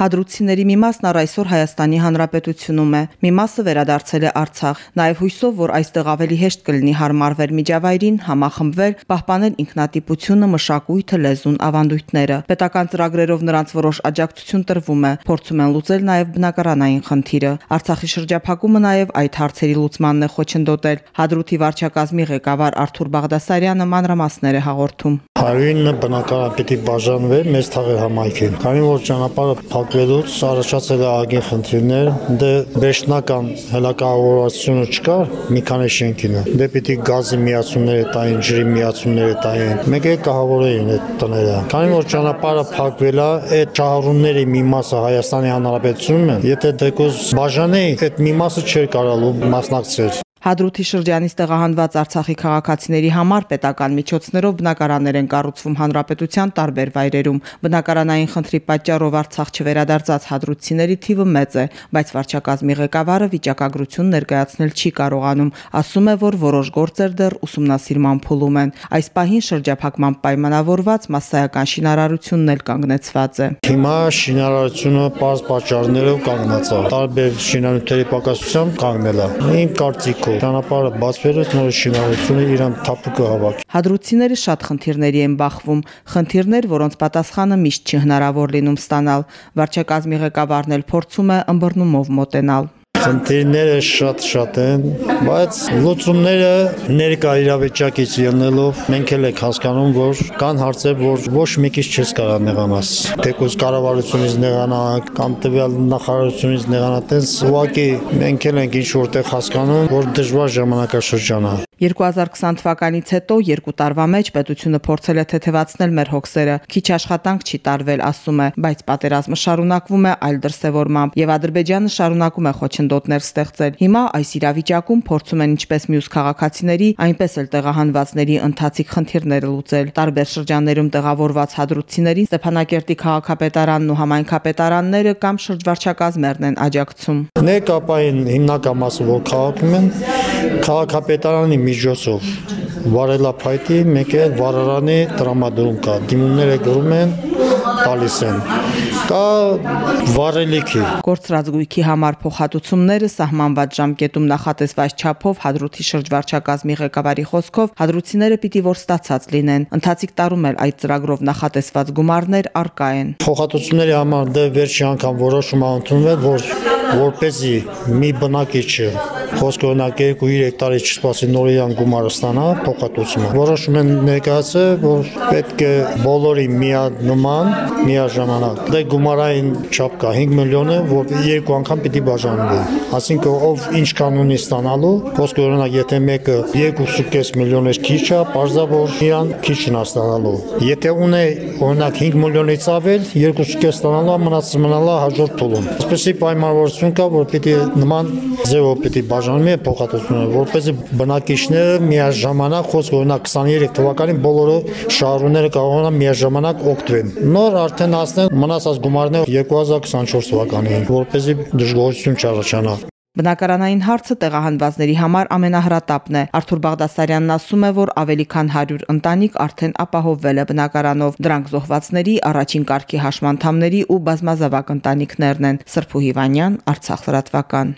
Հադրութիների մի մասն առ այսօր Հայաստանի Հանրապետությունում է, մի մասը վերադարձել է Արցախ։ Նաև հույսով, որ այստեղ ավելի հեշտ կլինի հարմարվել միջավայրին, համախմբվել, պահպանել ինքնատիպությունը, մշակույթը, լեզուն, ավանդույթները։ Պետական ծրագրերով նրանց որոշ աջակցություն տրվում է, փորձում են լուծել նաև բնակարանային խնդիրը։ Արցախի շրջափակումը նաև այդ հարցերի լուծմանն է խոչընդոտել։ Հադրութի վարչակազմի ղեկավար Արթուր Բաղդասարյանը մանրամասներ է հաղորդում։ 109 բնակարան պիտի բաժանվի մեծ թաղի համայնքին։ Քանի որ ճանապարհը փակվելուց առաջացել է ագին խնդիրներ, դե վերջնական հելակավորվածությունը չկար մի քանի շենքինը։ Դե պիտի գազի միացումները տային, ջրի միացումները տային։ Մեկ է կահավորեին այդ տները։ Քանի որ ճանապարհը փակվել է, այդ ճահառունների մի մասը Հայաստանի Հանրապետությունն է, եթե դեկոս բաժանեի, այդ մի մասը չէր կարալու մասնակցել։ Հադրութի շրջանից տեղահանված Արցախի քաղաքացիների համար պետական միջոցներով բնակարաններ են կառուցվում հանրապետության տարբեր վայրերում։ Բնակարանային խնդրի պատճառով Արցախ չվերադարձած հադրութիների թիվը մեծ է, բայց վարչակազմի ղեկավարը վիճակագրություն ներկայացնել չի կարողանում։ Ասում է, որ որոշ գործեր դեռ ուսումնասիրման փուլում են։ Այս պահին շրջափակման պայմանավորված massայական շինարարությունն էլ կանգնեցված է։ Հիմա շինարարությունը པարզ պատճառներով կանգնած է։ Տարբեր շինանյութերի պակասությամբ կանգնել է։ Իմ կարծիքով կողմ ճանապարհը բացվելուց նոր շինարարությունը իրան թափուկը հավաք։ Հադրութիները շատ խնդիրների են բախվում, խնդիրներ, որոնց պատասխանը միշտ չի հնարավոր լինում ստանալ։ Վարչակազմի ղեկավարն էլ փորձում է ըմբռնումով մոտենալ։ Խնդիրները շատ-շատ են, բայց լուծումները ներկա իրավիճակից ելնելով մենք էլ ենք հասկանում, որ կան հարցեր, որ ոչ մեկից չես կարող նեղանաս։ Թեկուզ կառավարությունից նեղանալ կամ տվյալ նախարարությունից նեղանալ, տես ուղղակի մենք էլ ենք ինչ որտեղ հասկանում, որ դժվար ժամանակաշրջան է։ 2020 թվականից հետո երկու տարվա մեջ պետությունը փորձել է թեթևացնել մեր հոգսերը։ Քիչ աշխատանք չի տարվել, ասում է, բայց պատերազմը շարունակվում է այլ դրսևորմամբ եւ Ադրբեջանը շարունակում է խոչընդոտներ ստեղծել։ Հիմա այս իրավիճակում փորձում են ինչպես մյուս քաղաքացիների, այնպես էլ տեղահանվածների ընթացիկ խնդիրները լուծել։ Տարբեր շրջաններում տեղավորված հադրութիներին Ստեփանակերտի քաղաքապետարանն ու համայնքապետարանները կամ շրջվարչակազմերն են աջակցում։ Ներկապային հիմնական մասը որ քաղաքում են, քաղաքապետարանի միջոցով վարելափայտի մեկ է վարարանի տրամադրում կա դիմումները գրում են տալիս են կա վարելիքի Գործրազգույքի համար փոխհատուցումները սահմանված ժամկետում նախատեսված չափով Հադրութի շրջվարչակազմի ղեկավարի խոսքով հադրութիները պիտի որ ստացած լինեն ընթացիկ տարում էլ այդ ծրագրով նախատեսված գումարներ արկա են Փոխհատուցումների համար դե վերջի անգամ որոշում ա ընդունվել որ որպեսի մի բնակիչը խոսքը օրինակ 2-3 տարի չսպասի նորիան գումարը ստանա փոխհատուցումը։ Որոշում են ներկայացել, որ պետք է բոլորի միանման միաժամանակ։ Դե գումարային չափ կա 5 միլիոն է, որ երկու անգամ պիտի բաժանվի։ Այսինքն ով ինչ կանոնի ստանալու, խոսքը օրինակ եթե մեկը 2.5 միլիոնից քիչ է, բարձա որ իրան քիչն է ստանալու։ Եթե ունե օրինակ 5 միլիոնից ավել, 2.5 ստանալու մնացած մնալա հաջորդ փուլում։ Այսպեսի պայմանավորություն կա, որ պիտի նման ձևով պիտի բաժանվի փոխհատուցումը, որպեսզի բնակիչները միաժամանակ խոսք օրինակ 23 թվականին բոլորը շահառուները կարողանան միաժամանակ օգտվեն։ Նոր արդեն հասնեն մնացած գումարները 2024 թվականին, որպեսզի դժգոհություն չառաջանա։ Բնակարանային հարցը տեղահանվածների համար ամենահրատապն է։ Արթուր Բաղդասարյանն ասում է, որ ավելի քան 100 ընտանիք արդեն ապահովվել է բնակարանով։ Դրանք զոհվածների, առաջին կարգի հաշմանդամների ու բազմազավակ ընտանիքներն են։ Սրփու Հիվանյան, Արցախ լրատվական։